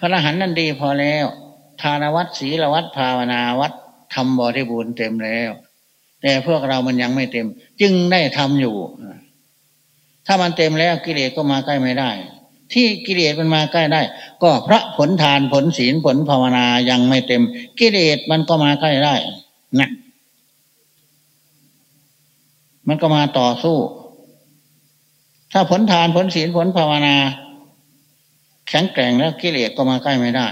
พระอรหันต์นั่นดีพอแล้ว ทานวัดศีลวัดภาวนาวัดทำบริบูรณ์เต็มแล้ว แต่พวกเรามันยังไม่เต็ม จึงได้ทำอยู่ ถ้ามันเต็มแล้วกิเลสก็มาใกล้ไม่ได้ ที่กิเลสมันมาใกล้ได้ ก็พระผลทานผลศีลผลภาวนายังไม่เต็ม กิเลสมันก็มาใกล้ได้นะมันก็มาต่อสู้ ถ้าผลทานผลศีลผลภาวนา แข็งแกร่งแล้วกิเลสก็มาใกล้ไม่ได้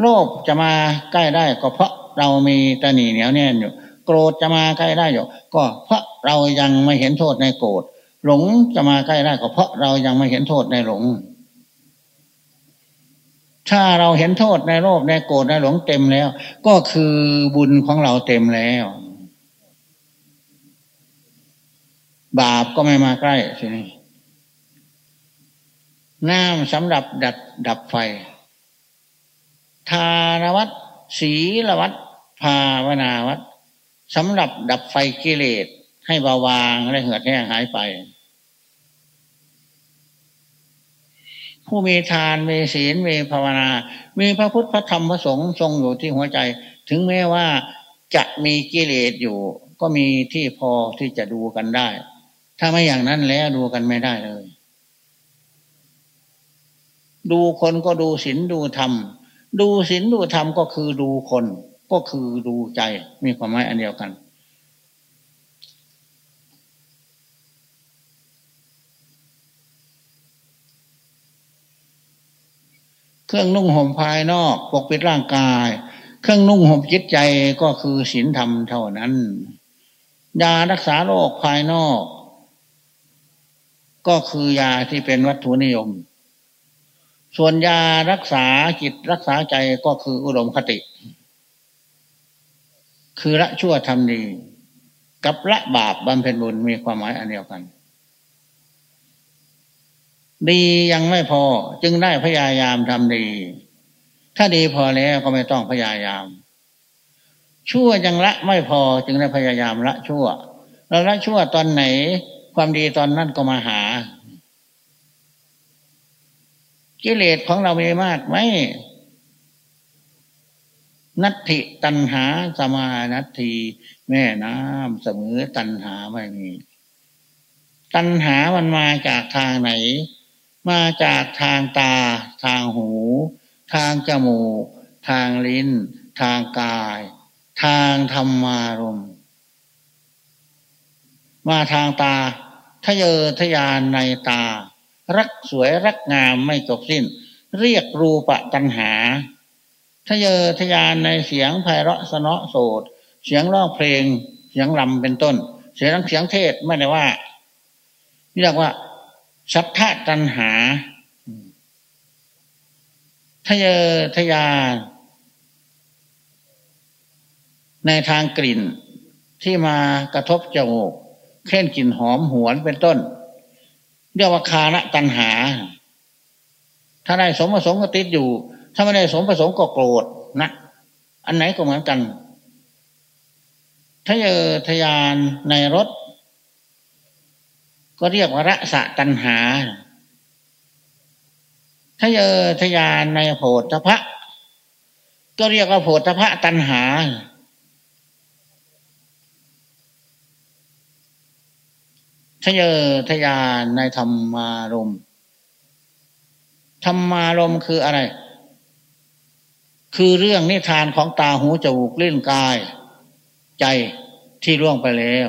โลภจะมาใกล้ได้ก็เพราะเรามีตนีเหนียวแน่นอยู่ โกรธจะมาใกล้ได้อยู่ ก็เพราะเรายังไม่เห็นโทษในโกรธหลงจะมาใกล้ได้ก็เพราะเรายังไม่เห็นโทษในหลง ถ้าเราเห็นโทษในโลภในโกรธในหลงเต็มแล้ว ก็คือบุญของเราเต็มแล้ว บาปก็ไม่มาใกล้สินี่ น้ำสำหรับดับดับไฟ ทานวัดศีลวัดภาวนาวัดสำหรับดับไฟกิเลสให้เบาบางและเหือดแห้งหายไป ผู้มีทานมีศีลมีภาวนา มีพระพุทธพระธรรมพระสงฆ์ทรงอยู่ที่หัวใจ ถึงแม้ว่าจะมีกิเลสอยู่ ก็มีที่พอที่จะดูกันได้ ถ้าไม่อย่างนั้นแล้วดูกันไม่ได้เลย ดูคนก็ดูศีลดูธรรม ดูศีลดูธรรมก็คือดูคน ก็คือดูใจมีความหมายอันเดียวกัน เครื่องนุ่งห่มภายนอกปกปิดร่างกาย เครื่องนุ่งห่มจิตใจก็คือศีลธรรมเท่านั้น ยารักษาโรคภายนอก ก็คือยาที่เป็นวัตถุนิยม ส่วนยารักษาจิตรักษาใจก็คืออุดมคติ คือละชั่วทำดี กับละบาปบำเพ็ญบุญมีความหมายอันเดียวกัน ดียังไม่พอจึงได้พยายามทำดี ถ้าดีพอแล้วก็ไม่ต้องพยายาม ชั่วยังละไม่พอจึงได้พยายามละชั่วแล้วละชั่วตอนไหน ความดีตอนนั้นก็มาหา กิเลสของเรามีมากไหมนัตถิตันหาสมานัตทีแม่น้ำเสมอตันหาไม่มี ตันหามันมาจากทางไหน มาจากทางตา ทางหู ทางจมูก ทางลิ้น ทางกาย ทางธรรมารมมาทางตาทะเยอทะยานในตา รักสวยรักงามไม่จบสิ้น เรียกรูปะตัณหาทะเยอทยานในเสียงไพเราะสนอโสดเสียงร้องเพลง เสียงลำเป็นต้น เสียงเสียงเทศไม่ได้ว่านี่เรียกว่าสัทธาตัณหาทะเยอทยานในทางกลิ่นที่มากระทบจมูกเข่นกลิ่นหอมหวนเป็นต้น เรียกว่าคานะตัณหา ถ้าได้สมประสงค์ก็ติดอยู่ ถ้าไม่ได้สมประสงค์ก็โกรธนะอันไหนก็เหมือนกันถ้าเยอทยานในรถ ก็เรียกว่าระสะตัณหา ถ้าเยอทยานในโพธพะก็เรียกว่าโพธพะตัณหา ทะเยอทยานในธรรมารมธรรมารมคืออะไร คือเรื่องนิทานของตาหูจมูกเล่นกาย ใจที่ล่วงไปแล้ว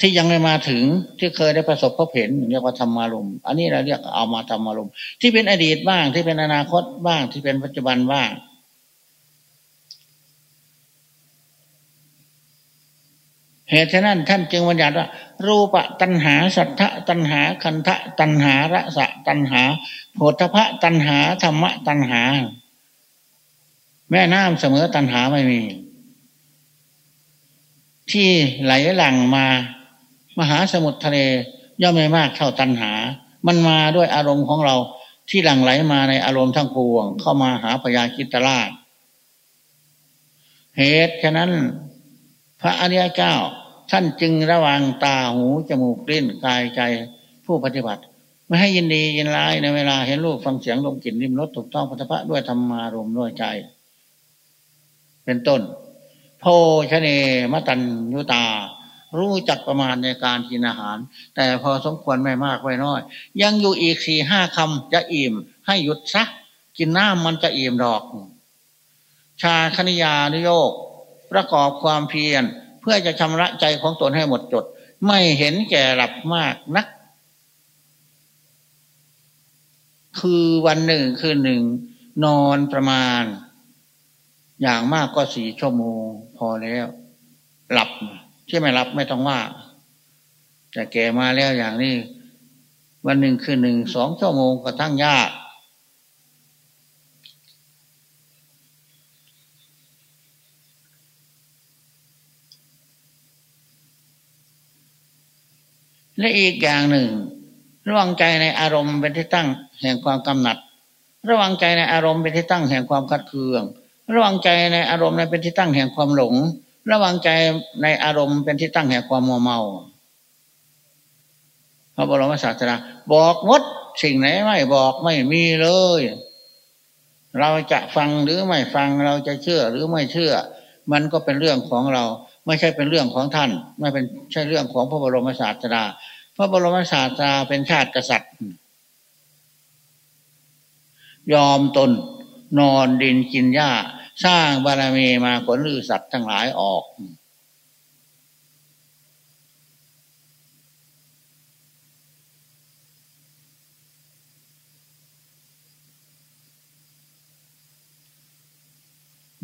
ที่ยังไม่มาถึงที่เคยได้ประสบพบเห็นเรียกว่าธรรมารมอันนี้เราเรียกเอามาธรรมารมที่เป็นอดีตบ้างที่เป็นอนาคตบ้างที่เป็นปัจจุบันบ้าง เหตุฉะนั้นท่านจึงบัญญัติว่า รูปตัณหาสัทธะตัณหาคันทะตัณหาระสะตัณหาโพธพะตัณหาธรรมะตัณหา แม่น้ำเสมอตัณหาไม่มี ที่ไหลหลั่งมา มหาสมุทรทะเลย่อมไม่มากเท่าตัณหา มันมาด้วยอารมณ์ของเราที่หลั่งไหลมาในอารมณ์ทั้งปวง เข้ามาหาพยาคิตราชเหตุฉะนั้น พระอริยเจ้า ท่านจึงระวังตาหูจมูกลิ้นกายใจผู้ปฏิบัติ ไม่ให้ยินดียินร้ายในเวลาเห็นรูปฟังเสียงลมกลิ่นริมรสถูกต้องพัฒพะด้วยธรรมารมด้วยใจ เป็นต้น โพชเนมตันยุตา รู้จักประมาณในการกินอาหาร แต่พอสมควรไม่มากไม่น้อย ยังอยู่อีกสี่ห้าคำจะอิ่ม ให้หยุดซักกินน้ำมันจะอิ่มดอก ชาคณิยานุโยก ประกอบความเพียร เพื่อจะชำระใจของตนให้หมดจด ไม่เห็นแก่หลับมากนัก คือวันหนึ่งคืนหนึ่ง นอนประมาณ อย่างมากก็สี่ชั่วโมง พอแล้ว หลับที่ไม่หลับไม่ต้องว่า แต่แก่มาแล้วอย่างนี้ วันหนึ่งคืนหนึ่งสองชั่วโมงก็ทั้งยาก และอีกอย่างหนึ่ง ระวังใจในอารมณ์เป็นที่ตั้งแห่งความกำหนัด ระวังใจในอารมณ์เป็นที่ตั้งแห่งความคัดเคือง ระวังใจในอารมณ์เป็นที่ตั้งแห่งความหลง ระวังใจในอารมณ์เป็นที่ตั้งแห่งความมัวเมาพระบรมศาสดาบอกงดสิ่งไหนไม่บอกไม่มีเลย เราจะฟังหรือไม่ฟังเราจะเชื่อหรือไม่เชื่อ มันก็เป็นเรื่องของเรา ไม่ใช่เป็นเรื่องของท่าน ไม่เป็นใช่เรื่องของพระบรมศาสดา พระบรมศาสดาเป็นชาติกษัตริย์ ยอมตนนอนดินกินหญ้า สร้างบารมีมาขนลือสัตว์ทั้งหลายออก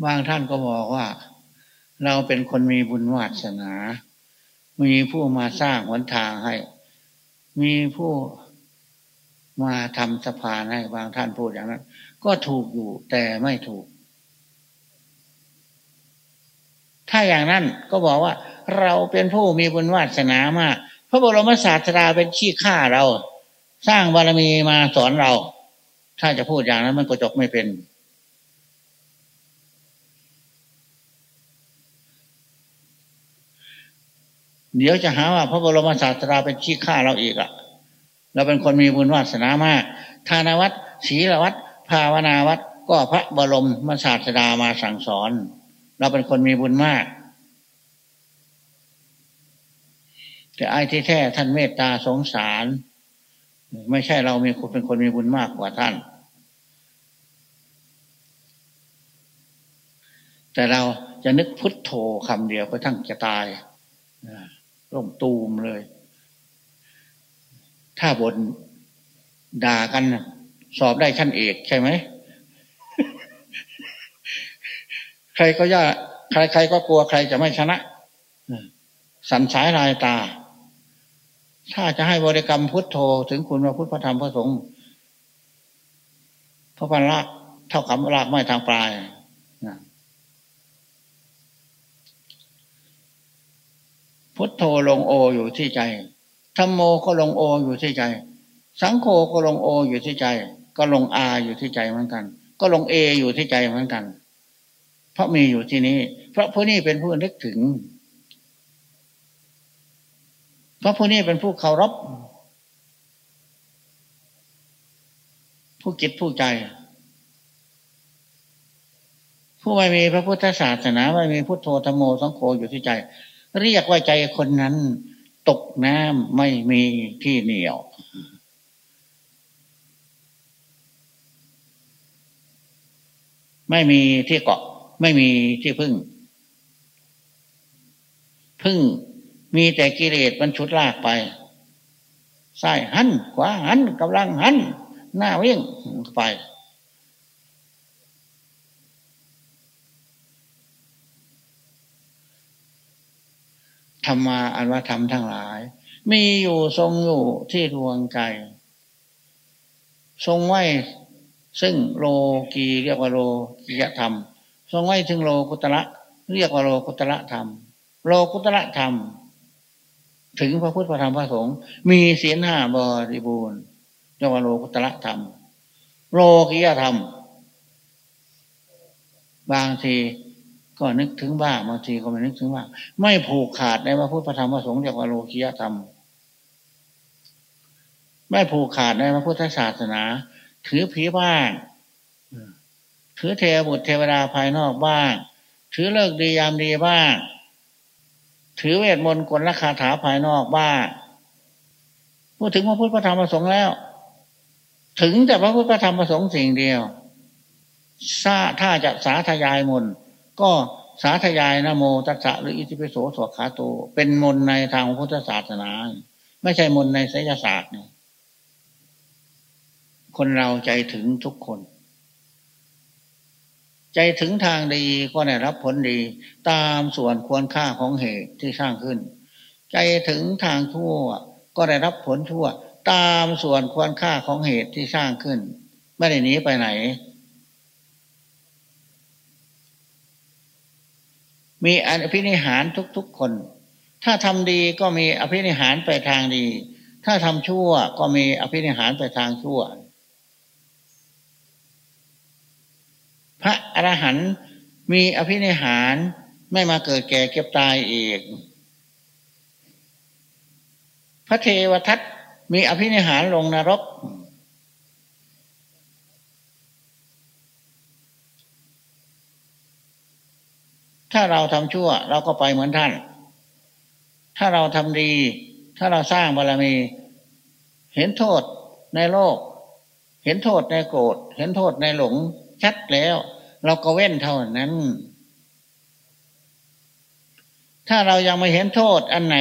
บางท่านก็บอกว่า เราเป็นคนมีบุญวาสนา มีผู้มาสร้างหนทางให้ มีผู้มาทำสะพานให้บางท่านพูดอย่างนั้น ก็ถูกอยู่แต่ไม่ถูก ถ้าอย่างนั้นก็บอกว่า เราเป็นผู้มีบุญวาสนามากพระบรมศาสดาเป็นขี้ข้าเรา สร้างบารมีมาสอนเรา ถ้าจะพูดอย่างนั้นมันก็จบไม่เป็น เดี๋ยวจะหาว่าพระบรมศาสดาเป็นขี้ข้าเราอีกอะ่ะ เราเป็นคนมีบุญวาสนามาก ทานวัดศีลวัดภาวนาวัดก็พระบรมศาสดามาสั่งสอน เราเป็นคนมีบุญมาก แต่ไอ้ที่แท้ท่านเมตตาสงสาร ไม่ใช่เรามีคนเป็นคนมีบุญมากกว่าท่าน แต่เราจะนึกพุทโธคำเดียวก็ทั้งจะตาย ร่มตูมเลย ถ้าบนด่ากันสอบได้ชั้นเอกใช่ไหม ใครก็ย่าใครใครก็กลัวใครจะไม่ชนะสันสายลายตา ถ้าจะให้บริกรรมพุทโธถึงคุณพระพุทธพระธรรมพระสงฆ์พระพันละเท่ากับลากไม้ทางปลาย พุทโธลงโออยู่ที่ใจธรรมโมก็ลงโออยู่ที่ใจ สังโฆก็ลงโออยู่ที่ใจ ก็ลงอาอยู่ที่ใจเหมือนกัน ก็ลงเออยู่ที่ใจเหมือนกัน เพราะมีอยู่ที่นี้ เพราะผู้นี้เป็นผู้นึกถึง เพราะผู้นี้เป็นผู้เคารพผู้คิดผู้ใจ ผู้ไม่มีพระพุทธศาสนาไม่มีพุทโธธรรมโมสังโฆอยู่ที่ใจ เรียกว่าใจคนนั้น ตกน้ำไม่มีที่เหนียว ไม่มีที่เกาะ ไม่มีที่พึ่ง พึ่งมีแต่กิเลสมันชุดลากไปซ้ายหันขวาหันกำลังหัน หน้าวิ่งไป ธรรมาอันว่าธรรมทั้งหลาย มีอยู่ทรงอยู่ที่ดวงใจ ทรงไว้ซึ่งโลกีเรียกว่าโลกียธรรม ทรงไว้ถึงโลกุตระเรียกว่าโลกุตระธรรม โลกุตระธรรม ถึงพระพุทธพระธรรมพระสงฆ์มีเสียนห้าบริบูรณ์เรียกว่าโลกุตระธรรม โลกียธรรม บางที ก็นึกถึงบ้างบางทีก็ไม่นึกถึงบ้างไม่ผูกขาดในพระพุทธธรรมพระสงฆ์เรียกว่าโลกียธรรม ไม่ผูกขาดในพระพุทธศาสนา ถือผีบ้างถือเทวบุตรเทวดาภายนอกบ้าง ถือเลิกดียามดีบ้าง ถือเวทมนต์กลลคาถาภายนอกบ้างพูดถึงพระพุทธธรรมพระสงฆ์แล้ว ถึงแต่พระพุทธธรรมพระสงฆ์สิ่งเดียวถ้าจะสาธยายมน ก็สาธยายนะโมตัสสะหรืออิติปิโสสวขาโต เป็นมนในทางพุทธศาสนา ไม่ใช่มนในไสยศาสตร์เนี่ยคนเราใจถึงทุกคน ใจถึงทางดีก็ได้รับผลดี ตามส่วนควรค่าของเหตุที่สร้างขึ้น ใจถึงทางชั่ว ก็ได้รับผลชั่ว ตามส่วนควรค่าของเหตุที่สร้างขึ้น ไม่ได้หนีไปไหน มีอภินิหารทุกๆคน ถ้าทำดีก็มีอภินิหารไปทางดี ถ้าทำชั่วก็มีอภินิหารไปทางชั่ว พระอรหันต์มีอภินิหารไม่มาเกิดแก่เก็บตายอีก พระเทวทัตมีอภินิหารลงนรก ถ้าเราทำชั่ว เราก็ไปเหมือนท่าน ถ้าเราทำดี ถ้าเราสร้างบารมี เห็นโทษในโลก เห็นโทษในโกรธ เห็นโทษในหลง ชัดแล้ว เราก็เว้นเท่านั้น ถ้าเรายังไม่เห็นโทษอันไหน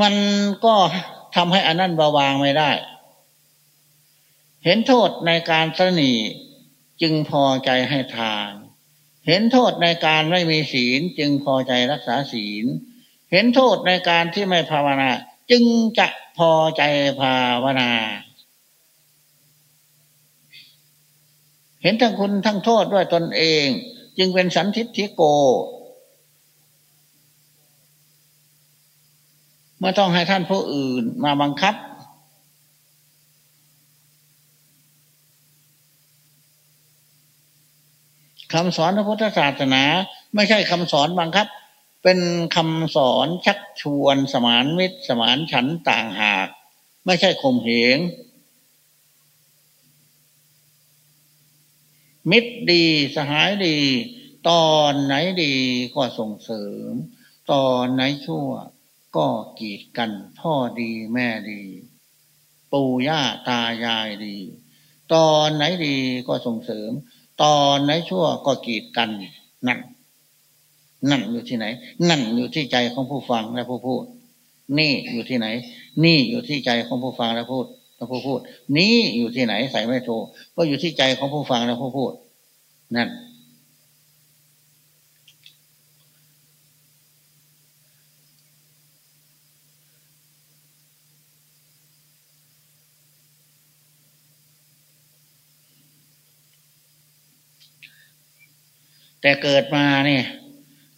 มันก็ทำให้อันนั้นเบาบางไม่ได้ เห็นโทษในการสนีจึงพอใจให้ทาน เห็นโทษในการไม่มีศีลจึงพอใจรักษาศีล เห็นโทษในการที่ไม่ภาวนา จึงจะพอใจภาวนา เห็นทั้งคุณทั้งโทษด้วยตนเอง จึงเป็นสันทิฏฐิโกเมื่อต้องให้ท่านผู้อื่นมาบังคับ คำสอนพระพุทธศาสนา ไม่ใช่คำสอนบังคับ เป็นคำสอนชักชวนสมานมิตร สมานฉันต่างหาก ไม่ใช่ข่มเหงมิตรดีสหายดี ตอนไหนดีก็ส่งเสริม ตอนไหนชั่ว ก็กีดกัน พ่อดีแม่ดี ปู่ย่าตายายดี ตอนไหนดีก็ส่งเสริม ตอนไหนชั่วก็กีดกันนั่น นั่นอยู่ที่ไหน นั่นอยู่ที่ใจของผู้ฟังและผู้พูด นี่อยู่ที่ไหน นี่อยู่ที่ใจของผู้ฟังและพูดและผู้พูด นี่อยู่ที่ไหนใส่ไม่โทก็อยู่ที่ใจของผู้ฟังและผู้พูด นั่น แต่เกิดมาเนี่ย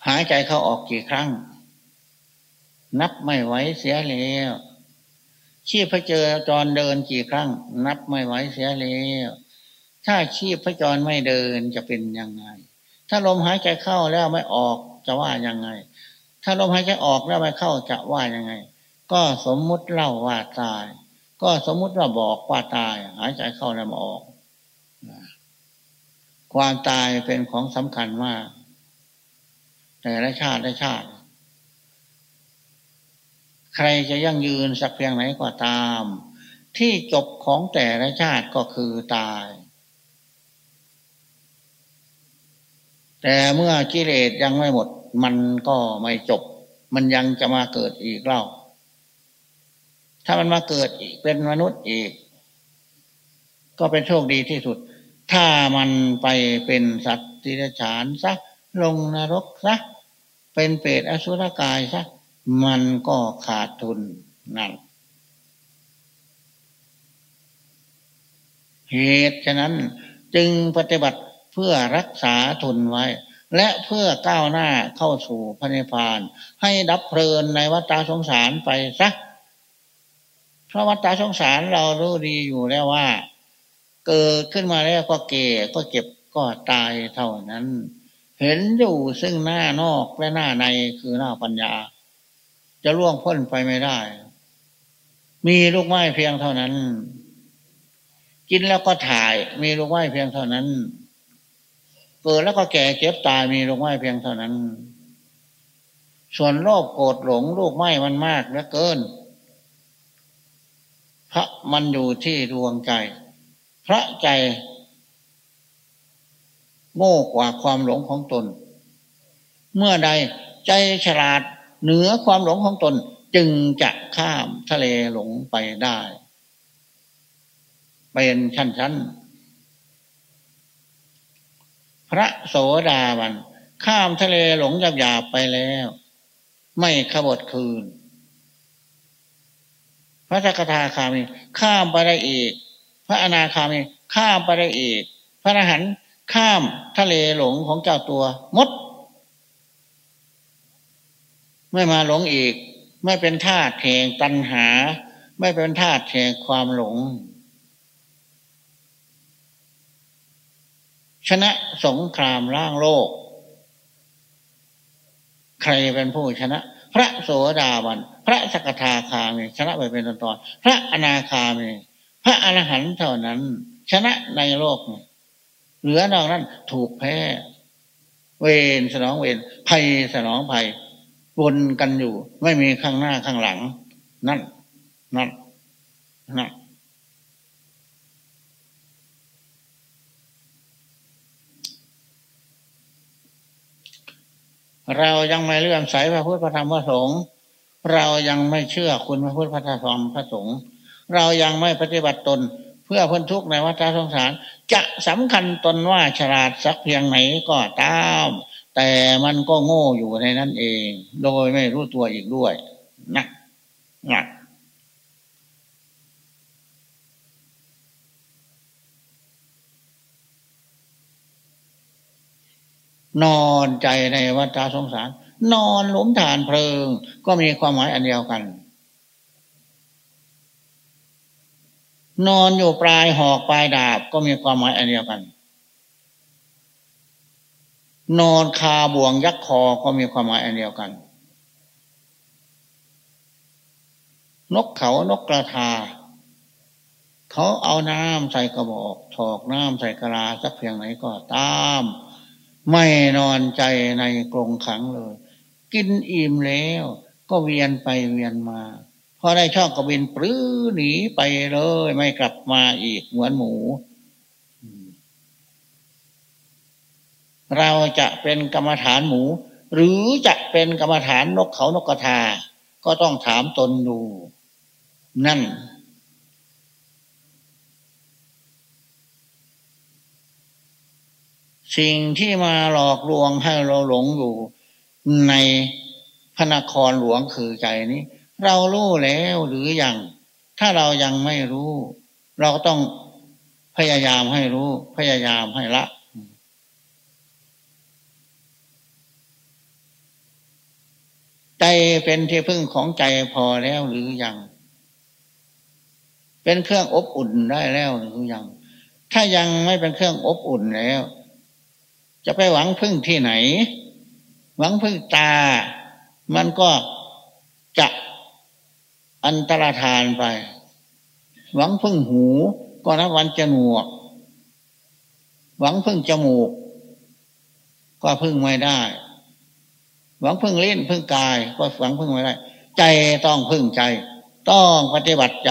หายใจเข้าออกกี่ครั้ง นับไม่ไหวเสียแล้วชีพพระเจอจรเดินกี่ครั้ง นับไม่ไหวเสียแล้วถ้าชีพพระจรไม่เดินจะเป็นยังไง ถ้าลมหายใจเข้าแล้วไม่ออกจะว่ายังไง ถ้าลมหายใจออกแล้วไม่เข้าจะว่ายังไง ก็สมมุติเล่าว่าตาย ก็สมมุติว่าบอกว่าตาย หายใจเข้าแล้วมาออก ความตายเป็นของสำคัญมากแต่ละชาติละชาติ ใครจะยั่งยืนสักเพียงไหนก็ตาม ที่จบของแต่ละชาติก็คือตาย แต่เมื่อกิเลสยังไม่หมด มันก็ไม่จบ มันยังจะมาเกิดอีกเล่า ถ้ามันมาเกิดอีกเป็นมนุษย์อีก ก็เป็นโชคดีที่สุด ถ้ามันไปเป็นสัตว์ติรฉานซะลงนรกซะเป็นเปรตอสุรกายซะมันก็ขาดทุนนั่นเหตุฉะนั้นจึงปฏิบัติเพื่อรักษาทุนไว้ และเพื่อก้าวหน้าเข้าสู่พระนิพพาน ให้ดับเพลินในวัฏสงสารไปซะเพราะวัฏสงสารเรารู้ดีอยู่แล้วว่า เกิดขึ้นมาแล้วก็เก่ก็เจ็บก็ตายเท่านั้น เห็นอยู่ซึ่งหน้านอกและหน้าในคือหน้าปัญญา จะล่วงพ้นไปไม่ได้ มีลูกไม้เพียงเท่านั้น กินแล้วก็ถ่าย มีลูกไม้เพียงเท่านั้น เกิดแล้วก็แก่เจ็บตายมีลูกไม้เพียงเท่านั้น ส่วนโลภโกรธหลงลูกไม้มันมากเหลือเกิน พระมันอยู่ที่ดวงใจ พระใจ โง่กว่าความหลงของตน เมื่อใดใจฉลาดเหนือความหลงของตน จึงจะข้ามทะเลหลงไปได้ เป็นชั้นๆพระโสดาบัน ข้ามทะเลหลงหยาบๆไปแล้ว ไม่ขบฏคืน พระสกทาคามี ข้ามไปได้อีก พระอนาคามีข้ามไปได้อีก พระอรหันต์ข้ามทะเลหลงของเจ้าตัวมด ไม่มาหลงอีก ไม่เป็นธาตุแห่งตัณหา ไม่เป็นธาตุแห่งความหลง ชนะสงครามล่างโลก ใครเป็นผู้ชนะ พระโสดาบัน พระสกทาคามีชนะไปเป็นตอนตอนพระอนาคามี พระอรหันต์เท่านั้น ชนะในโลก เหลือนอกนั้นถูกแพ้ เวรสนองเวรภัยสนองภัยวนกันอยู่ ไม่มีข้างหน้าข้างหลัง นั่น นั่น นั่นเรายังไม่เลื่อมใสพระพุทธพระธรรมพระสงฆ์เรายังไม่เชื่อคุณพระพุทธพระธรรมพระสงฆ์ เรายังไม่ปฏิบัติตน เพื่อพ้นทุกข์ในวัฏสงสาร จะสำคัญตนว่าฉลาดสักเพียงไหนก็ตาม แต่มันก็โง่อยู่ในนั้นเอง โดยไม่รู้ตัวอีกด้วยนะนะนอนใจในวัฏสงสาร นอนหลุมฐานเพลิง ก็มีความหมายอันเดียวกัน นอนอยู่ปลายหอกปลายดาบก็มีความหมายอันเดียวกัน นอนคาบ่วงยักคอก็มีความหมายอันเดียวกัน นกเขานกกระทา เขาเอาน้ำใส่กระบอกถอกน้ำใส่กระลาสักเพียงไหนก็ตาม ไม่นอนใจในกรงขังเลย กินอิ่มแล้วก็เวียนไปเวียนมา อได้ช่องก็บินปลื้อหนีไปเลย ไม่กลับมาอีกเหมือนหมู เราจะเป็นกรรมฐานหมู หรือจะเป็นกรรมฐานนกเขานกกระทา ก็ต้องถามตนดู นั่น สิ่งที่มาหลอกลวงให้เราหลงอยู่ในพระนครหลวงคือใจนี้ เรารู้แล้วหรืออยัง ถ้าเรายังไม่รู้ เราก็ต้องพยายามให้รู้ พยายามให้ละ ใจเป็นที่พึ่งของใจพอแล้วหรือยัง เป็นเครื่องอบอุ่นได้แล้วหรือยัง ถ้ายังไม่เป็นเครื่องอบอุ่นแล้ว จะไปหวังพึ่งที่ไหน หวังพึ่งตา มันก็จะ อันตรธานไป หวังพึ่งหู ก็นับวันจะหนวก หวังพึ่งจมูก ก็พึ่งไม่ได้ หวังพึ่งเล่นพึ่งกาย ก็หวังพึ่งไม่ได้ ใจต้องพึ่งใจ ต้องปฏิบัติใจ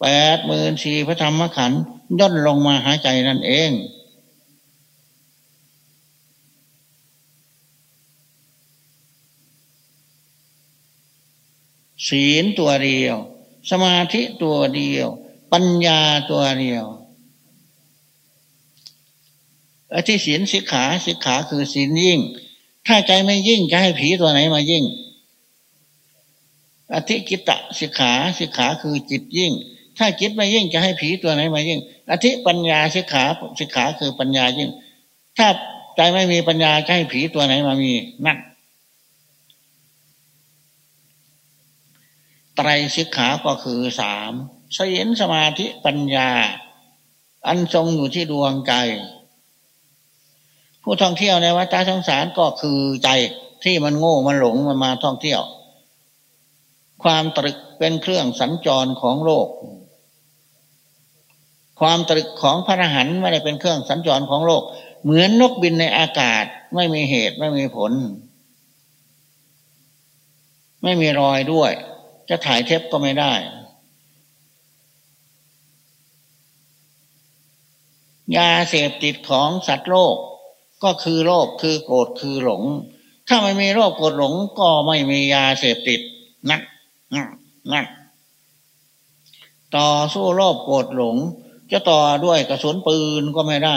แปดหมื่นสี่พระธรรมขันธ์ย่นลงมาหาใจนั่นเอง ศีลตัวเดียว สมาธิตัวเดียว ปัญญาตัวเดียวอธิศีลสิกขาสิกขาคือศีลยิ่ง ถ้าใจไม่ยิ่งจะให้ผีตัวไหนมายิ่งอธิกิตะสิกขาสิกขาคือจิตยิ่ง ถ้าจิตไม่ยิ่งจะให้ผีตัวไหนมายิ่ง อธิปัญญาสิกขาสิกขาคือปัญญายิ่ง ถ้าใจไม่มีปัญญาจะให้ผีตัวไหนมามีนั่น ไตรสิกขาก็คือสามศีลสมาธิปัญญา อันทรงอยู่ที่ดวงใจ ผู้ท่องเที่ยวในวัฏสงสารก็คือใจที่มันโง่มันหลงมันมาท่องเที่ยว ความตรึกเป็นเครื่องสัญจรของโลก ความตรึกของพระอรหันต์ไม่ได้เป็นเครื่องสัญจรของโลก เหมือนนกบินในอากาศไม่มีเหตุไม่มีผล ไม่มีรอยด้วย จะถ่ายเทปก็ไม่ได้ ยาเสพติดของสัตว์โลก ก็คือโลภคือโกรธคือหลง ถ้าไม่มีโลภโกรธหลงก็ไม่มียาเสพติดนักนั่นต่อสู้โลภโกรธหลง จะต่อด้วยกระสุนปืนก็ไม่ได้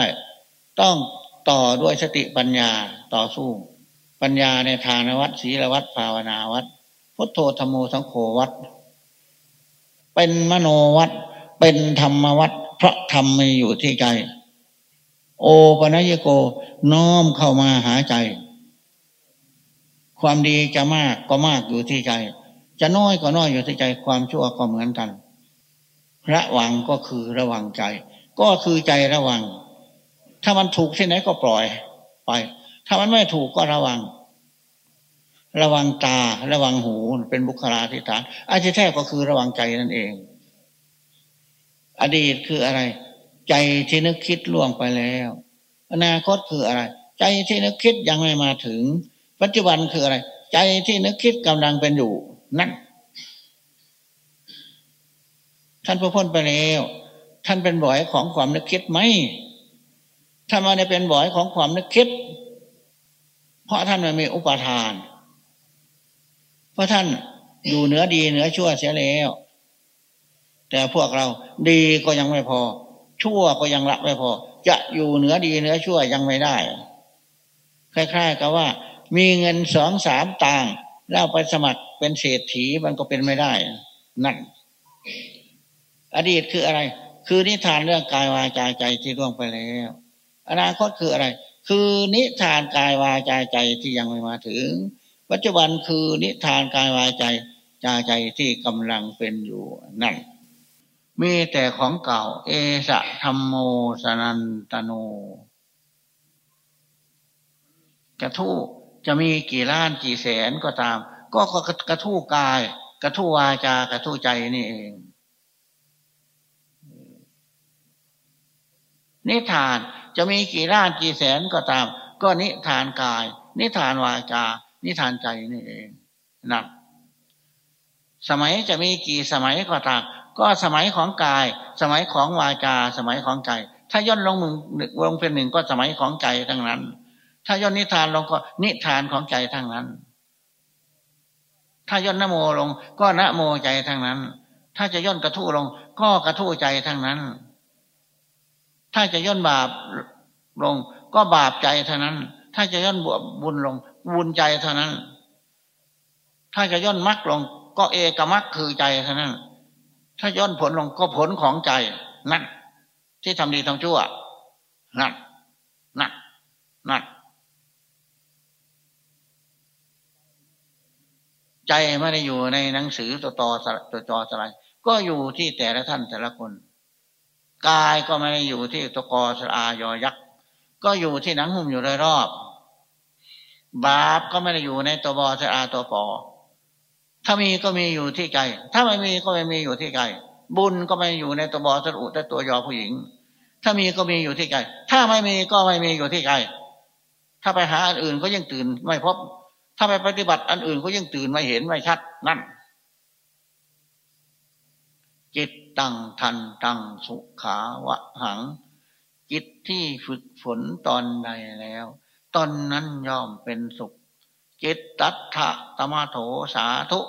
ต้องต่อด้วยสติปัญญาต่อสู้ ปัญญาในทานวัดศีลวัดภาวนาวัด พุทโธธรรมโมสังโฆวัด เป็นมโนวัด เป็นธรรมวัดเพราะธรรมมีอยู่ที่ใจ โอปนัยโกน้อมเข้ามาหาใจ ความดีจะมากก็มากอยู่ที่ใจ จะน้อยก็น้อยอยู่ที่ใจ ความชั่วก็เหมือนกัน ระวังก็คือระวังใจ ก็คือใจระวัง ถ้ามันถูกที่ไหนก็ปล่อยไป ถ้ามันไม่ถูกก็ระวัง ระวังตา ระวังหูเป็นบุคลาธิฐานอาชีแท้ก็คือระวังใจนั่นเอง อดีตคืออะไร ใจที่นึกคิดล่วงไปแล้ว อนาคตคืออะไร ใจที่นึกคิดยังไม่มาถึง ปัจจุบันคืออะไร ใจที่นึกคิดกำลังเป็นอยู่ นั่นท่านพระพ้นไปแล้ว ท่านเป็นบ่อยของความนึกคิดไหมถ้ามาได้เป็นบ่อยของความนึกคิด เพราะท่านไม่มีอุปทาน เพราะท่านอยู่เหนือดีเหนือชั่วเสียแล้ว แต่พวกเราดีก็ยังไม่พอ ชั่วก็ยังละไม่พอ จะอยู่เหนือดีเหนือชั่วยังไม่ได้คล้ายๆกับว่า มีเงินสองสามต่างแล้วไปสมัครเป็นเศรษฐีมันก็เป็นไม่ได้ นั่น อดีตคืออะไร คือนิทานเรื่องกายวาจาใจที่ล่วงไปแล้ว อนาคตคืออะไร คือนิทานกายวาจาใจที่ยังไม่มาถึง ปัจจุบันคือนิทานกายวาจาจาใจที่กำลังเป็นอยู่นั่น มีแต่ของเก่า เอสะธรรมโมสนันตโนกระทู้จะมีกี่ล้านกี่แสนก็ตาม ก็กระทู้กาย กระทู้วาจากระทู้ใจนี่เอง นิทานจะมีกี่ล้านกี่แสนก็ตาม ก็นิทานกาย นิทานวาจา นิทานใจนี่เองนับสมัยจะมีกี่สมัยก็ตามก็สมัยของกาย สมัยของวาจา สมัยของใจ ถ้าย่นลงมึงลงเป็นหนึ่งก็สมัยของใจทั้งนั้น ถ้าย่นนิทานลงก็นิทานของใจทั้งนั้น ถ้าย่นนโมลง ก็นโมใจทั้งนั้น ถ้าจะย่นกระทู้ลง ก็กระทู้ใจทั้งนั้น ถ้าจะย่นบาปลง ก็บาปใจเท่านั้น ถ้าจะย่นบวบุญลง บุญใจเท่านั้น ถ้าจะย่นมรรคลง ก็เอกมรรคคือใจเท่านั้น ถ้าย่นผลลงก็ผลของใจนั่นที่ทำดีทำชั่วนั่นนั่นนั่นใจไม่ได้อยู่ในหนังสือตัวต่อตัวจอสลายก็อยู่ที่แต่ละท่านแต่ละคน กายก็ไม่ได้อยู่ที่ตัวกอสลายอยักษ์ก็อยู่ที่หนังหุ้มอยู่โดยรอบ บาปก็ไม่ได้อยู่ในตัวบอสลาตัวปอ ถ้ามีก็มีอยู่ที่ใจ ถ้าไม่มีก็ไม่มีอยู่ที่ใจ บุญก็ไม่อยู่ในตัวบอสลุแต่ตัวยอผู้หญิง ถ้ามีก็มีอยู่ที่ใจ ถ้าไม่มีก็ไม่มีอยู่ที่ใจ ถ้าไปหาอันอื่นก็ยังตื่นไม่พบ ถ้าไปปฏิบัติอันอื่นก็ยังตื่นไม่เห็นไม่ชัด นั่น จิตตังทันตังสุขาวะหัง จิตที่ฝึกฝนตอนใดแล้ว ตอนนั้นย่อมเป็นสุข จิตตัทธะตมาโถสาธุ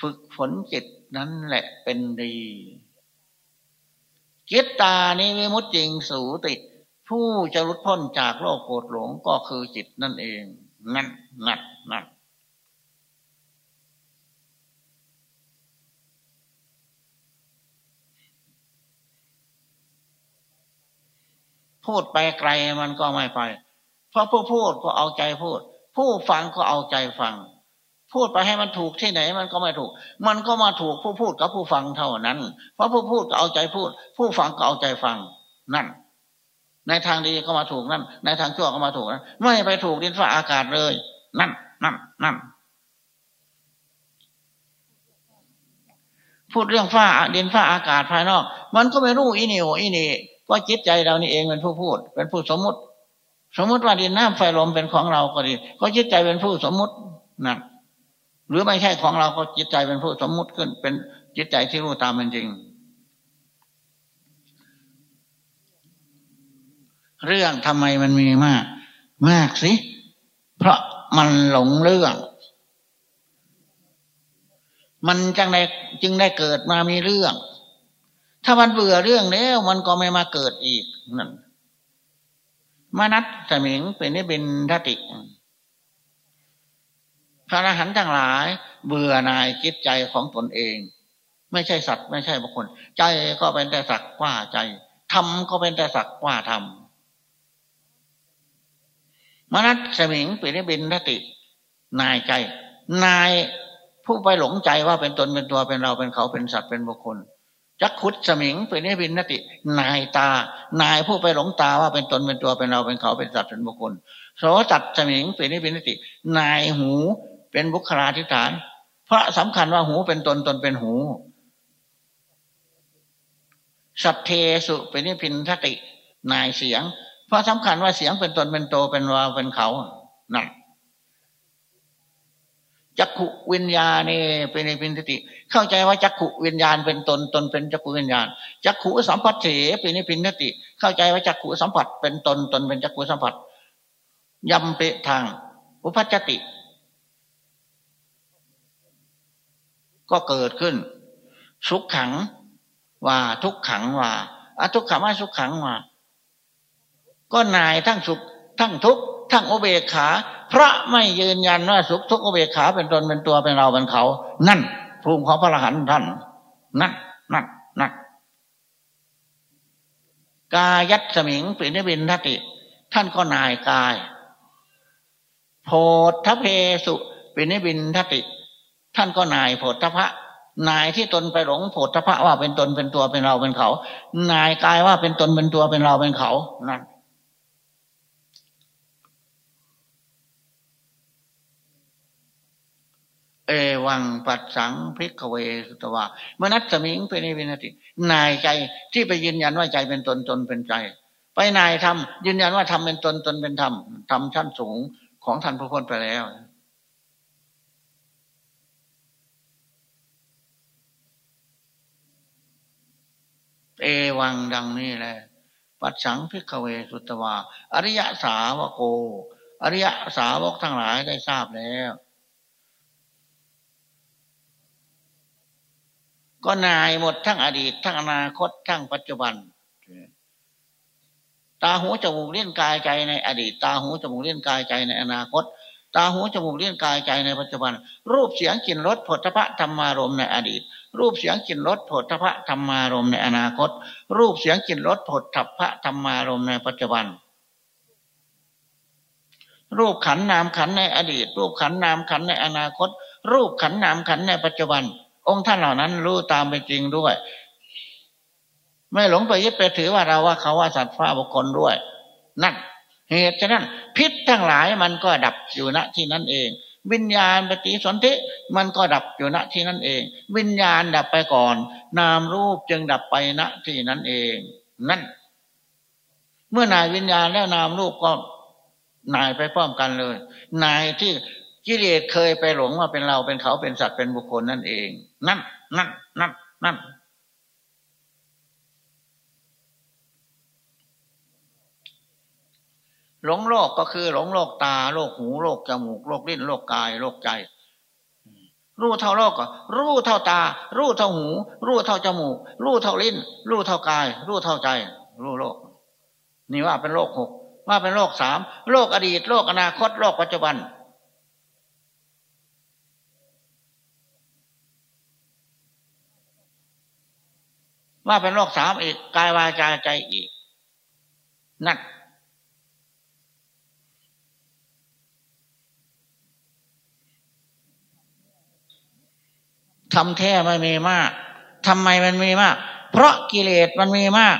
ฝึกฝนจิตนั้นแหละเป็นดีจิตตานี้วิมุตติงสูติ ผู้จะรุดพ้นจากโลกโกรธหลงก็คือจิตนั่นเอง นั่นนั่นนั่นพูดไปไกลมันก็ไม่ไป เพราะผู้พูดก็เอาใจพูด ผู้ฟังก็เอาใจฟัง พูดไปให้มันถูกที่ไหน มันก็ไม่ถูก มันก็มาถูกผู้พูดกับผู้ฟังเท่านั้น เพราะผู้พูดก็เอาใจพูด ผู้ฟังก็เอาใจฟังนั่น ในทางดีก็มาถูกนั่น ในทางชั่วก็มาถูกนั่นไม่ไปถูกดินฟ้าอากาศเลย นั่นนั่นนั่นพูดเรื่องฟ้าดินฟ้าอากาศภายนอก มันก็ไม่รู้อีนี่โออีนี่ก็จิตใจเรานี่เองเป็นผู้พูด เป็นผู้สมมุติ สมมุติว่าดินน้ำไฟลมเป็นของเราก็ดี ก็จิตใจเป็นผู้สมมุตินะหรือไม่ใช่ของเราก็จิตใจเป็นผู้สมมุติขึ้น เป็นจิตใจที่รู้ตามเป็นจริง เรื่องทำไมมันมีมาก มากสิ เพราะมันหลงเรื่อง มันจังได้จึงได้เกิดมามีเรื่อง ถ้ามันเบื่อเรื่องแล้ว มันก็ไม่มาเกิดอีกนั่น มนัดสมิงเป็นนิบินทติ พระอรหันต์ทั้งหลาย เบื่อนายจิตใจของตนเอง ไม่ใช่สัตว์ไม่ใช่บุคคล ใจก็เป็นแต่สักว่าใจธรรมก็เป็นแต่สักว่าธรรมมนัสสมิงเปิริบินทติ นายใจ นายผู้ไปหลงใจว่าเป็นตนเป็นตัวเป็นเราเป็นเขาเป็นสัตว์เป็นบุคคล จักขุดสมิงเปิริบินทติ นายตา นายผู้ไปหลงตาว่าเป็นตนเป็นตัวเป็นเราเป็นเขาเป็นสัตว์เป็นบุคคลโสตัดสมิงเปิริบินทติ นายหูเป็นบุคลาธิฐาน พระสำคัญว่าหูเป็นตนตนเป็นหู สัตเทสุเป็นนิพินทติ นายเสียง พระสำคัญว่าเสียงเป็นตนเป็นโตเป็นวาเป็นเขานั่น จักขุวิญญาณนี่เป็นนิพินทติ เข้าใจว่าจักขุวิญญาณเป็นตนตนเป็นจักขุวิญญาณจักขุสัมผัสเถเป็นนิพินทติ เข้าใจว่าจักขุสัมผัสเป็นตนตนเป็นจักขุสัมผัสยำเปทางอุพัจติ ก็เกิดขึ้น สุขขังว่าทุกขังว่าอทุกขังว่าสุขขังว่าก็นายทั้งสุขทั้งทุก ทั้งอุเบกขา พระไม่ยืนยันว่าสุขทุกอุเบกขาเป็นตนเป็นตัวเป็นเราเป็นเขา นั่นภูมิของพระอรหันต์ท่านนั่นนั่นนั่นกายัตสมิงปิณิบินทติ ท่านก็นายกาย โพธเพสุปิณิบินทติ ท่านก็นายโพธพะนายที่ตนไปหลงโพธพะว่าเป็นตนเป็นตัวเป็นเราเป็นเขา นายกายว่าเป็นตนเป็นตัวเป็นเราเป็นเขานั่น เอวังปัดสังพิกเวสุตวามนัสมิงเป็นวินาตินายใจที่ไปยืนยันว่าใจเป็นตนตนเป็นใจ ไปนายทำยืนยันว่าทำเป็นตนตนเป็นธรรมธรรมชั้นสูงของท่านพระพุทธไปแล้วเอวังดังนี้แหละปัจสังพิกเวสุตวา อริยสาวโก อริยสาวกทั้งหลายได้ทราบแล้ว ก็นายหมดทั้งอดีต ทั้งอนาคต ทั้งปัจจุบัน ตาหูจมูกเลี้ยนกายใจในอดีต ตาหูจมูกเลี้ยนกายใจในอนาคต ตาหูจมูกเลี้ยนกายใจในปัจจุบัน รูปเสียงกลิ่นรสผลพระธรรมารมในอดีต รูปเสียงกลิ่นรสผลทพะธรรมารมในอนาคต รูปเสียงกลิ่นรสผลทพะธรรมารมในปัจจุบันรูปขันนามขันในอดีต รูปขันนามขันในอนาคต รูปขันนามขันในปัจจุบัน องค์ท่านเหล่านั้นรู้ตามเป็นจริงด้วย ไม่หลงไปยึดไปถือว่าเราว่าเขาว่าสัตว์ฟ้าบุคคลด้วย นั่นเหตุฉะนั้น พิษทั้งหลายมันก็ดับอยู่ณที่นั้นเอง วิญญาณปฏิสนธิมันก็ดับอยู่ณที่นั่นเอง วิญญาณดับไปก่อน นามรูปจึงดับไปณที่นั้นเอง นั่น เมื่อนายวิญญาณแล้วนามรูปก็นายไปพร้อมกันเลย นายที่ กิเลสเคยไปหลงว่าเป็นเราเป็นเขาเป็นสัตว์เป็นบุคคลนั่นเอง นั่น นั่น นั่น นั่น หลงโลกก็คือหลงโลกตา โลกหู โลกจมูก โลกลิ้น โลกกาย โลกใจ รู้เท่าโลกก็ รู้เท่าตา รู้เท่าหู รู้เท่าจมูก รู้เท่าลิ้น รู้เท่ากาย รู้เท่าใจ รู้โลก นี่ว่าเป็นโลกหกว่าเป็นโลกสาม โลกอดีต โลกอนาคต โลกปัจจุบัน ว่าเป็นโลกสามอีกกายวาจาใจอีก นั่นทำแท้ไม่มีมากทำไมมันมีมาก เพราะกิเลสมันมีมาก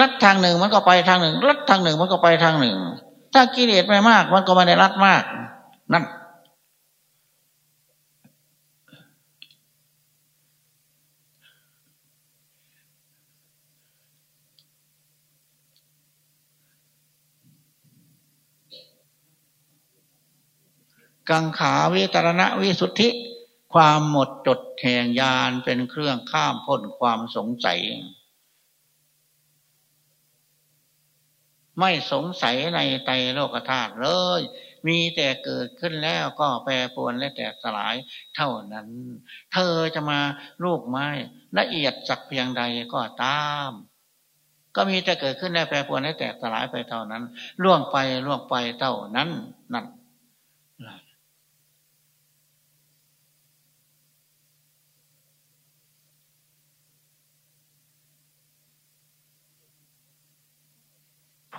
รัดทางหนึ่งมันก็ไปทางหนึ่งรัดทางหนึ่งมันก็ไปทางหนึ่ง ถ้ากิเลสไม่มาก มันก็ไม่ได้รัดมาก นั่น กังขาวิตรณะวิสุทธิ ความหมดจดแห่งยานเป็นเครื่องข้ามพ้นความสงสัย ไม่สงสัยในไตโลกธาตุเลย มีแต่เกิดขึ้นแล้วก็แปรปรวนและแตกสลายเท่านั้น เธอจะมาลูกไม้ละเอียดสักเพียงใดก็ตามก็มีแต่เกิดขึ้นได้แปรปรวนให้แตกสลายไปเท่านั้น ล่วงไปล่วงไปเท่านั้นนั่น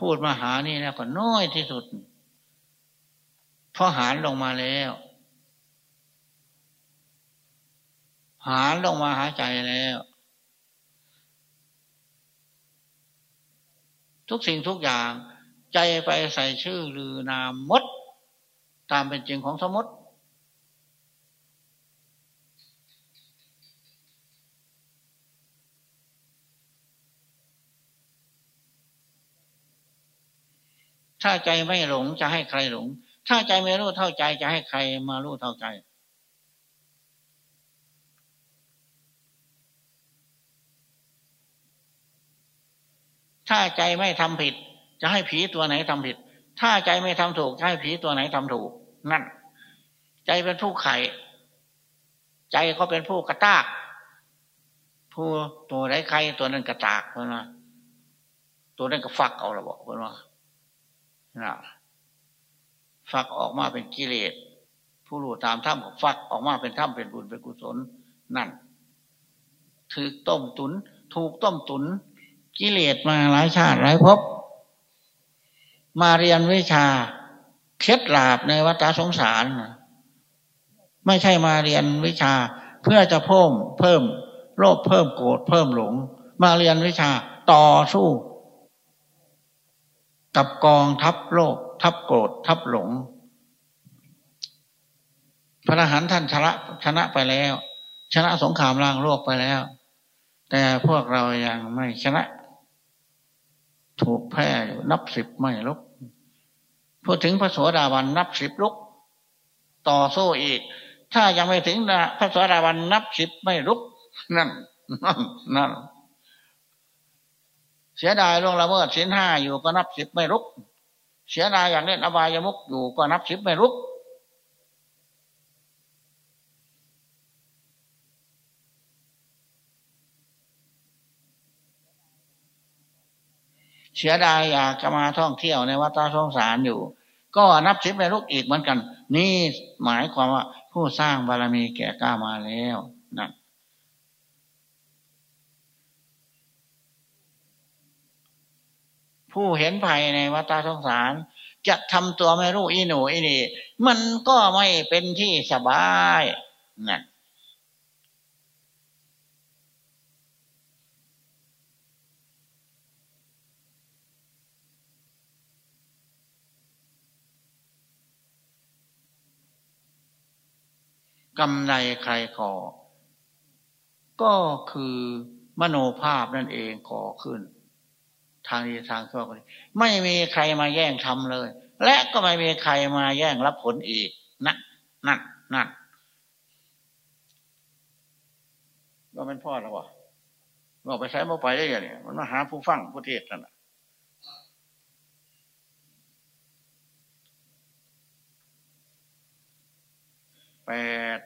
พูดมาหานี่แล้วก็น้อยที่สุดเพราะหารลงมาแล้ว หารลงมาหาใจแล้ว ทุกสิ่งทุกอย่าง ใจไปใส่ชื่อหรือนามมด ตามเป็นจริงของสมมติ ถ้าใจไม่หลงจะให้ใครหลง ถ้าใจไม่รู้เท่าใจจะให้ใครมารู้เท่าใจ ถ้าใจไม่ทำผิด จะให้ผีตัวไหนทำผิด ถ้าใจไม่ทำถูกจะให้ผีตัวไหนทำถูก นั่น ใจเป็นผู้ไข่ ใจเขาเป็นผู้กระตาก ผู้ตัวไหนใครตัวนั้นกระตากเพราะว่าตัวนั้นก็ฟักเอาละบอกเพราะว่า นะฟักออกมาเป็นกิเลส ผู้รู้ตามถ้ำก็ฟักออกมาเป็นถ้ำเป็นบุญเป็นกุศลนั่นถือต้มตุน ถูกต้มตุน กิเลสมาหลายชาติหลายภพมาเรียนวิชาเคล็ดลาบในวัฏสงสาร ไม่ใช่มาเรียนวิชา เพื่อจะเพิ่มเพิ่มโลภเพิ่มโกรธเพิ่มหลง มาเรียนวิชาต่อสู้ กับกองทัพโลภทัพโกรธทัพหลง พระอรหันต์ท่านชนะชนะไปแล้ว ชนะสงครามล้างโลกไปแล้ว แต่พวกเรายังไม่ชนะ ถูกแพ้อยู่นับสิบไม่ลุกพูดถึงพระโสดาบันนับสิบลุก ต่อสู้อีก ถ้ายังไม่ถึงนะพระโสดาบันนับสิบไม่ลุก นั่นนั่นนั่น เสียดายล่วงละเมิดสินห้าอยู่ก็นับสิบไม่ลุก เสียดายอย่างเล่นอบายมุกอยู่ก็นับสิบไม่ลุก เสียดายอยากจะมาท่องเที่ยวในวัดตาสงสารอยู่ ก็นับสิบในลูกอีกเหมือนกัน นี่หมายความว่าผู้สร้างบารมีแก่กล้ามาแล้วนะ ผู้เห็นภัยในวัฏสงสาร จะทำตัวไม่รู้อีหนูอีนี่ มันก็ไม่เป็นที่สบายนะกำไรใครก่อ ก็คือมโนภาพนั่นเองก่อขึ้น ทางดีทางชั่วก็ไม่มีใครมาแย่งทำเลย และก็ไม่มีใครมาแย่งรับผลอีกนั่นนั่นนั่นก็เป็นพ่อแล้ววะเราไปใช้มาไปได้ยังไงมันมาหาผู้ฟังผู้เทศนั่นแหะแปด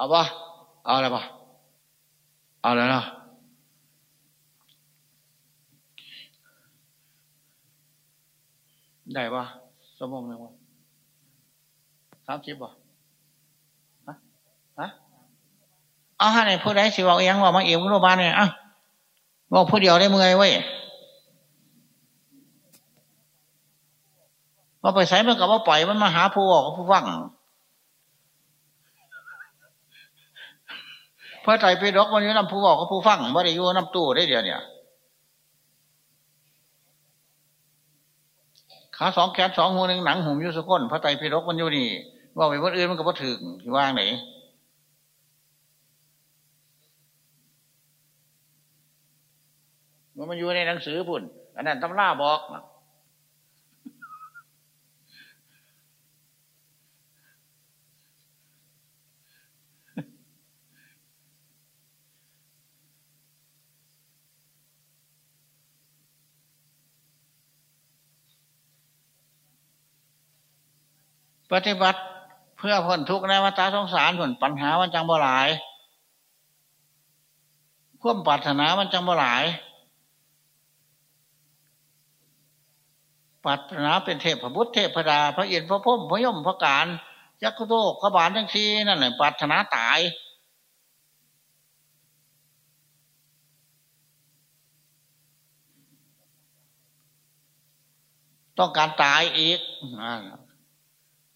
เอาปะเอาอะไรปะเอาอะไรนะได้ปะสมองหนึ่งวะสามสิบปะฮะฮะเอาฮะเนี่ยผู้ใดสิบอกยังว่ามาเอี่ยมรบาลเนี่ยอะบอกผู้เดียวได้เมื่อยเว้ยว่าไปใส่มันกับว่าปล่อยมันมาหาผู้บอกผู้ฟัง พระไตรปิฎกวันนี้นำผู้บอกกับผู้ฟังว่าได้ยู่นำตู้ได้เดียวเนี่ยขาสองแขนสองหูหนึ่งหนังหุ่มยุสก้นพระไตรปิฎกวันอยู่นี่ว่าไปวันอื่นมันก็บ่ถึงที่ว่างไหนมันอยู่ในหนังสือพุ่นอันนั้นตำราบอก ปฏิบัติเพื่อพ้นทุกข์ในวัฏสงสารผลปัญหามันจังบ่หลายควมปรารถนามันจังบ่หลายปรารถนาเป็นเทพพระพุทธเทพดา พระอินทร์พระพุทธพระยมพระการยักษ์โตขบาลทั้งที่นั่นแหละปรารถนาตาย ต้องการตายอีก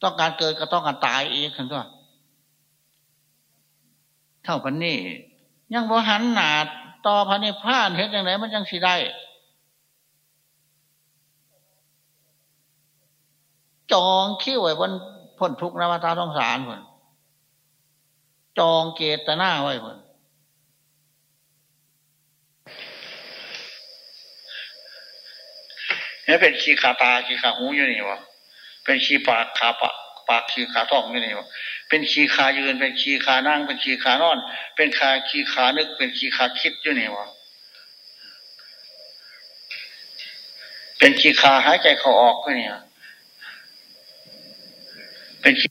ต้องการเกิดก็ต้องการตายเอีกทั้งก็เท่าพันนี่ยังบ่หันหนาต่อพันนิพานเห็นอย่างไรมันยังสิได้จองคิ้วไว้บนพ้นทุกนวตาต้องสารคนจองเกตนาไว้คนนี่เป็นชีขาตาชีขาหูอยู่นี่วะ เป็นชีปากขาปากปากชีขาท้องนี่นี่เป็นชีขายืน เป็นชีขานั่ง เป็นชีขานอน เป็นขาชีขานึก เป็นชีขาคิดอยู่นี่วะเป็นชีขาหายใจเขาออกเนี่ย เป็นชี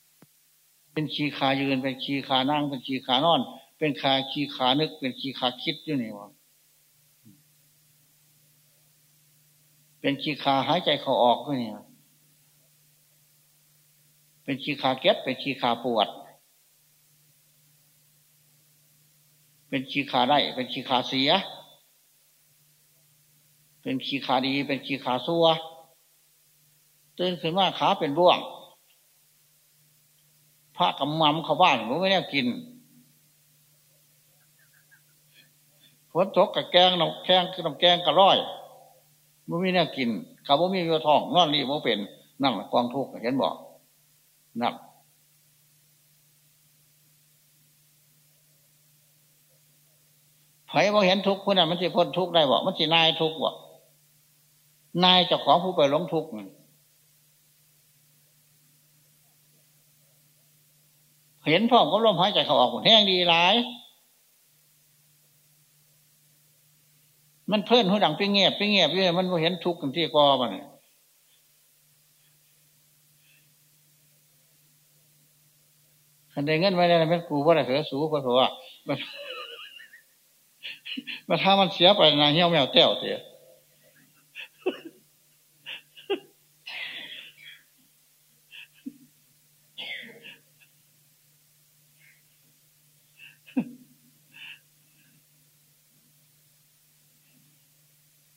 เป็นชีขายืน เป็นชีขานั่ง เป็นชีขานอน เป็นขาชีขานึก เป็นชีขาคิดอยู่นี่วะเป็นชีขาหายใจเขาออกเนี่ย เป็นชีขาเก็ตเป็นชีขาปวด เป็นชีขาได้ เป็นชีขาเสีย เป็นชีขาดี เป็นชีขาซัวตื่นขึ้นมาขาเป็นบ่วง พระกำมัมเขาบ้านผมไม่ได้กินฝนตกกับแกงน้ำแกงน้ำแกงกระร้อยมันไม่ได้กินเขาบ่มีเงินทองนอนรีบมันเป็นนั่งกองทุกข์เห็นบอก นักไผ่บ่เห็นทุกข์คนนั้นมันจะพ้นทุกข์ได้บ่มันจะนายทุกข์บ่นายเจ้าของผู้ไปหลงทุกข์เห็นพ่อก็ลมหายใจเขาออกแห้งดีร้าย มันเพื่อนหูดังไปเงียบไปเงียบเยมันเห็นทุกข์กันที่กอมัน คันได้เงินไม่ได้เป็นกูว่าอะไรเสือสูก็เพราะว่ามันมาถ้ามันเสียไปนางเหี้ยวแมวเต้วเสีย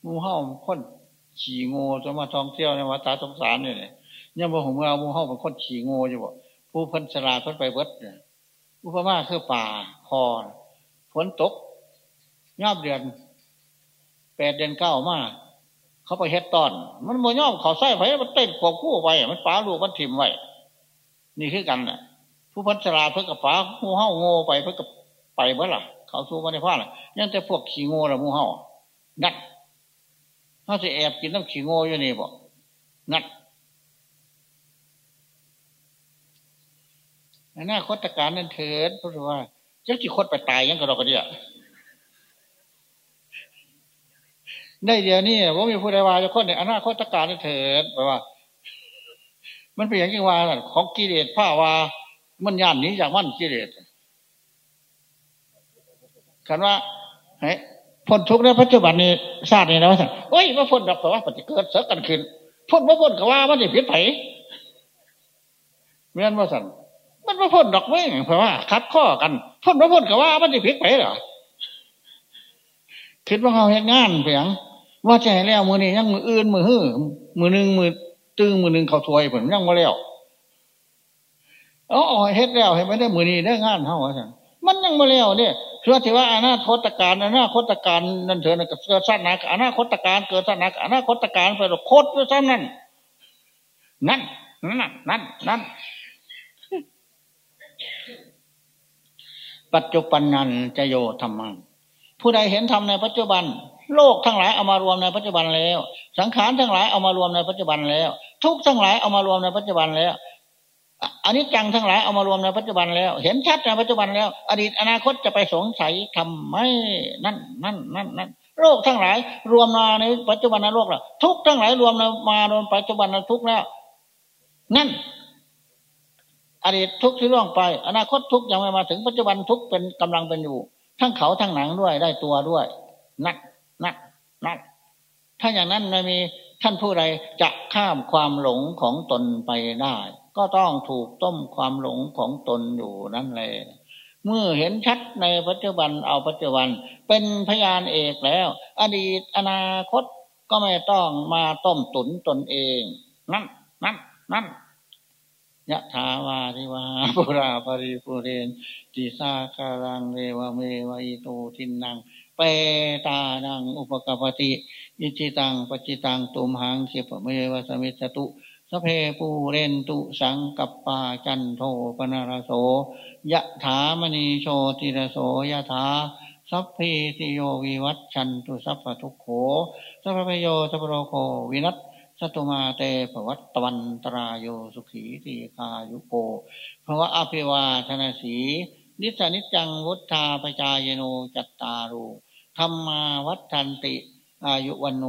มูเห่าคนขี่งูจะมาท่องเที่ยวในวัดตาสงสารเนี่ยเนี่ยบ่หัวเมือมูเห่าเป็นคนขี่งูอยู่บ่ ผู้พันสลาเพิ่นไปเบิดอุปมาคือป่าคอฝนตกยอมเดือนแปดเดือนเก้ามาเขาไปเฮ็ดตอน มันโมย่อมเขาใส่ไผ่มันเต้นขวบคู่ไปมันป้าลูกมันถิ่มไว้นี่คือกันน่ะ ผู้พันสลาเพิ่นกับป้าหูเห่าโง่ไปเพิ่นกับไปเมื่อล่ะ เขาสู้มาในผ้าล่ะยังแต่พวกขี้โง่ละมูเห่านัดเขาจะแอบกินน้ำขี้โง่อยู่นี่บอ กนัดอนาคตการนั่นเถิดเพราะว่าจักจีคตไปตายยังกระดอกกระเดียได้เดียวนี่ว่ามีผู้ใดว่าจะคนในอนาคตการนั่นเถิดแปลว่า มันเป็นอย่างที่ว่าของกิเลสผ้าว่า มันย่านนี้จากมันกิเลสกันว่าเฮ้พ้นทุกข์ในปัจจุบันนี้ชาตินี้นะว่าโอ้ยมาพ้นดอกแต่ว่าปฏิเกิดเสกันขึ้นพ้นมาพ้นก็ว่ามันจะผิดไผเมื่อนว่าสั่ง มันมาพ่นดอกไม้เพราะว่าคัดข้อกันพ่นมาพ่นกับว่ามันจะผิดไปหรอคิดว่าเขาเห็นงานเพียงว่าจะให้แล้วมือนี้ยังมืออื่นมือหื้อมือหนึ่งมือตึงมือหนึ่งเขาถวยผมยังมาแล้วอ๋อเฮ็ดแล้วเห็นไหมได้มือนี้ได้งานเท่าไหร่มันยังมาแล้วเนี่ยเพื่อที่ว่าอนาคตการอนาคตการนั่นเถอะนะเกิดสั้นนักอนาคตการเกิดสั้นนักอนาคตการไปโคตรด้วยซ้ำนั่นนั่นนั่นนั่นนั่น ปัจจุบันนันจะโยธรรมังผู้ใดเห็นธรรมในปัจจุบัน โลกทั้งหลายเอามารวมในปัจจุบันแล้ว สังขารทั้งหลายเอามารวมในปัจจุบันแล้ว ทุกทั้งหลายเอามารวมในปัจจุบันแล้วอันนี้จังทั้งหลายเอามารวมในปัจจุบันแล้ว เห็นชัดในปัจจุบันแล้ว อดีตอนาคตจะไปสงสัยทำไมนั่นนั่นนั่นนั่นโลกทั้งหลายรวมมาในปัจจุบันนโลกแล้วทุกทั้งหลายรวมมาในปัจจุบันนทุกแล้ว นั่น อดีตทุกที่ล่วงไป อนาคตทุกยังไม่มาถึงปัจจุบันทุกเป็นกำลังเป็นอยู่ ทั้งเขาทั้งหนังด้วยได้ตัวด้วย นักนักนักถ้าอย่างนั้นไม่มีท่านผู้ใดจะข้ามความหลงของตนไปได้ ก็ต้องถูกต้มความหลงของตนอยู่นั่นแหละเมื่อเห็นชัดในปัจจุบันเอาปัจจุบัน เป็นพยานเอกแล้ว อดีตอนาคตก็ไม่ต้องมาต้มตุนตนเอง นั่นนั่นนั่น ยะถาวาริวาปูราปริปูเรนติสาครังเอวเมวอิโตทินนังเปตานังอุปกัปปติอิจฉิตังปัตถิตังตุมหังขิปปเมวสมิชฌตุสัพเพปูเรนตุสังกัปปาจันโทปัณณรโสยถามณิโชติรโสยถาสัพพีติโยวิวัชชันตุสัพพทุกโขสัพพภโยสัพพโรโควินัส สตุมาเตปวัตตวันตรายโยสุขีตีคายุโกภวะอภิวาธนาสีนิสานิจังวุฒาปจายโนจัตตารูธรรมาวัฏันติ อายุวันโน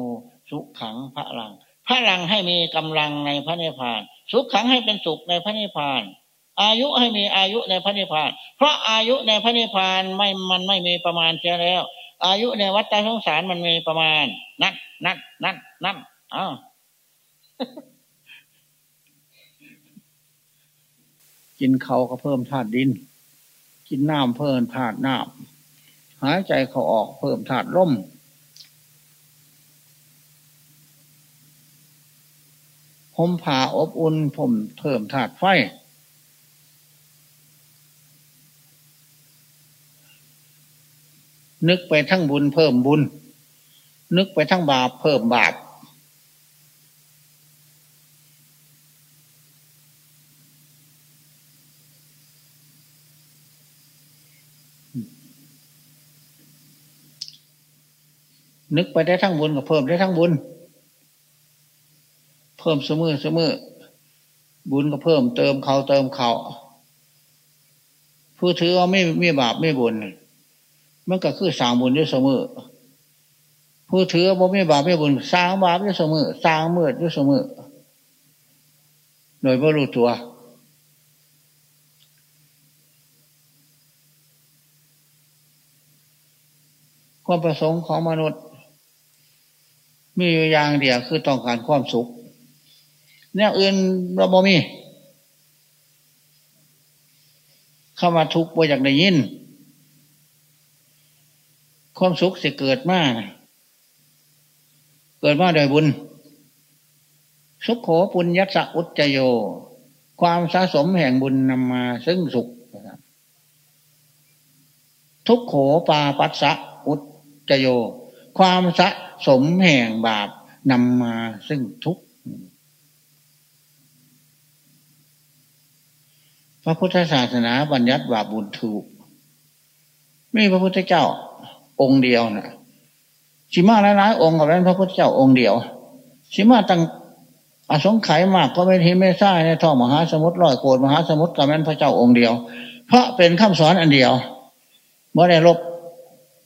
สุขังพระลัง พระลังให้มีกำลังในพระนิพพาน สุขขังให้เป็นสุขในพระนิพพาน อายุให้มีอายุในพระนิพพาน เพราะอายุในพระนิพพานไม่มันไม่มีประมาณเสียแล้ว อายุในวัฏสงสารมันมีประมาณ นั่นนั่นนั่นนั่นอ้าว กินเขาก็เพิ่มธาตุดิน กินน้ำเพิ่มธาตุน้ำหายใจเขาออกเพิ่มธาตุลมผมผ่าอบอุ่นผมเพิ่มธาตุไฟ นึกไปทั้งบุญเพิ่มบุญ นึกไปทั้งบาปเพิ่มบาป นึกไปได้ทั้งบุญก็เพิ่มได้ทั้งบุญ เพิ่มเสมอเสมอบุญก็เพิ่มเติมเขาเติมเขาผู้ถือว่าไม่ไม่บาปไม่บุญมันก็คือสร้างบุญด้วยเสมอผู้ถือว่าไม่บาปไม่บุญสร้างบาปด้วยเสมอสร้างมืดด้วยเสมอโดยไม่รู้ตัวความประสงค์ของมนุษย์ มีอยู่อย่างเดียวคือต้องการความสุขแนวอื่นเราบ่มีเข้ามาทุกข์บ่อยากได้ยิน ความสุขสิเกิดมาเกิดมาโดยบุญ สุขโขปุญญสะอุจโย ความสะสมแห่งบุญนำมาซึ่งสุข ทุกโขปาปัสสะอุจโย ความสะสมแห่งบาปนำมาซึ่งทุกข์พระพุทธศาสนาบัญญัติบาปบุญถูก ไม่พระพุทธเจ้า องค์เดียวนะชิมาหลายๆองค์กับนั้นพระพุทธเจ้าองค์เดียวชิมาตั้งอสงไขยมากก็ไม่ทีไม่ทราในท่องมหาสมุทรลอยโกดมหาสมุทรกับนั้นพระเจ้าองค์เดียว เพราะเป็นคำสอนอันเดียวเมื่อได้ลบ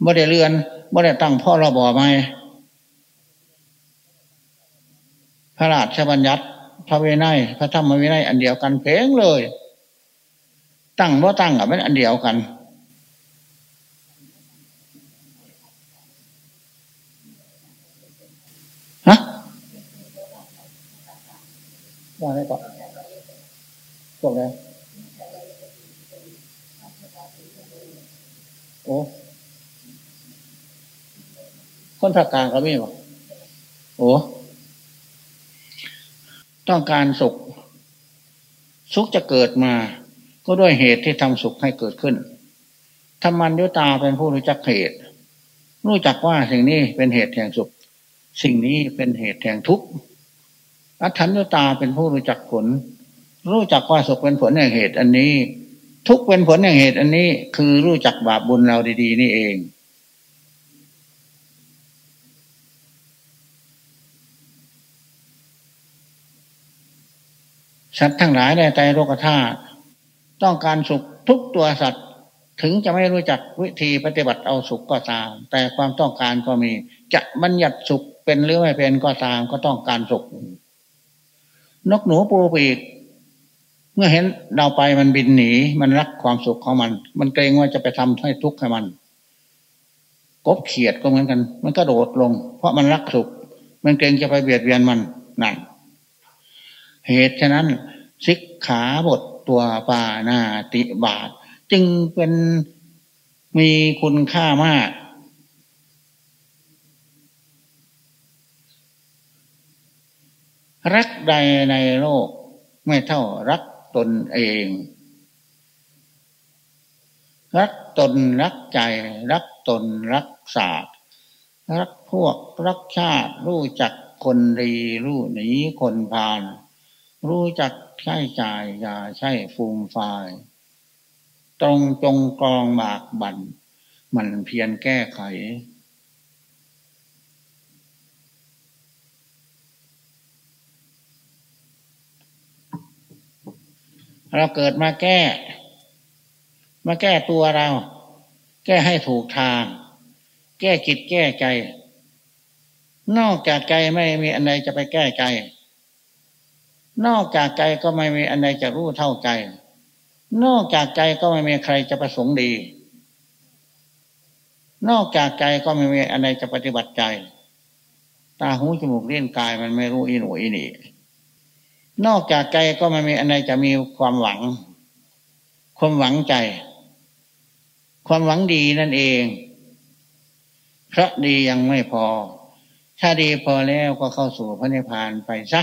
เมื่อได้เลื่อน เมื่ได้ตั้งพ่อระบอไหมพระราชบัญญัติพระเวไนพระธรรมวินัยอันเดียวกันเพลงเลย ตั้งว่าตั้งกับเป็นอันเดียวกันฮะว่าอะไรก่อนพวกไหนโอ้ คนภาคกลางก็มีบ่โอ้ต้องการสุข สุขจะเกิดมา ก็ด้วยเหตุที่ทำสุขให้เกิดขึ้นธรรมันยุตาเป็นผู้รู้จักเหตุ รู้จักว่าสิ่งนี้เป็นเหตุแห่งสุข สิ่งนี้เป็นเหตุแห่งทุกข์อัฏฐัญญตาเป็นผู้รู้จักผล รู้จักว่าสุขเป็นผลแห่งเหตุ อันนี้ ทุกเป็นผลอย่งเหตุ อันนี้คือรู้จักบาปบุญเราดี ๆ นี่เอง สัตว์ทั้งหลายในใจโลกธาตุต้องการสุขทุกตัวสัตว์ ถึงจะไม่รู้จักวิธีปฏิบัติเอาสุขก็ตาม แต่ความต้องการก็มี จะบัญญัติสุขเป็นหรือไม่เป็นก็ตามก็ต้องการสุข นกหนูปูปีก เมื่อเห็นเราไปมันบินหนี มันรักความสุขของมัน มันเกรงว่าจะไปทำให้ทุกข์ให้มันกบเขียดก็เหมือนกัน มันก็โดดลง เพราะมันรักสุข มันเกรงจะไปเบียดเบียนมันนั่น เหตุฉะนั้นสิกขาบทตัวปานาติบาทจึงเป็นมีคุณค่ามาก รักใดในโลกไม่เท่ารักตนเอง รักตนรักใจ รักตนรักศาสตร์ รักพวกรักชาติ รู้จักคนดีรู้หนีคนพาล รู้จักใช้จ่ายอย่าใช้ฟูมฟาย ตรงจงกองบากบันมันเพียรแก้ไข เราเกิดมาแก้ มาแก้ตัวเรา แก้ให้ถูกทาง แก้จิตแก้ใจ นอกจากใจไม่มีอะไรจะไปแก้ใจ นอกจากใจก็ไม่มีอันใดจะรู้เท่าใจ นอกจากใจก็ไม่มีใครจะประสงค์ดี นอกจากใจก็ไม่มีอันใดจะปฏิบัติใจ ตาหูจมูกเลี้ยงกายมันไม่รู้อีหนูอีนี่ นอกจากใจก็ไม่มีอันใดจะมีความหวัง ความหวังใจ ความหวังดีนั่นเองพระดียังไม่พอ ถ้าดีพอแล้วก็เข้าสู่พระนิพพานไปซะ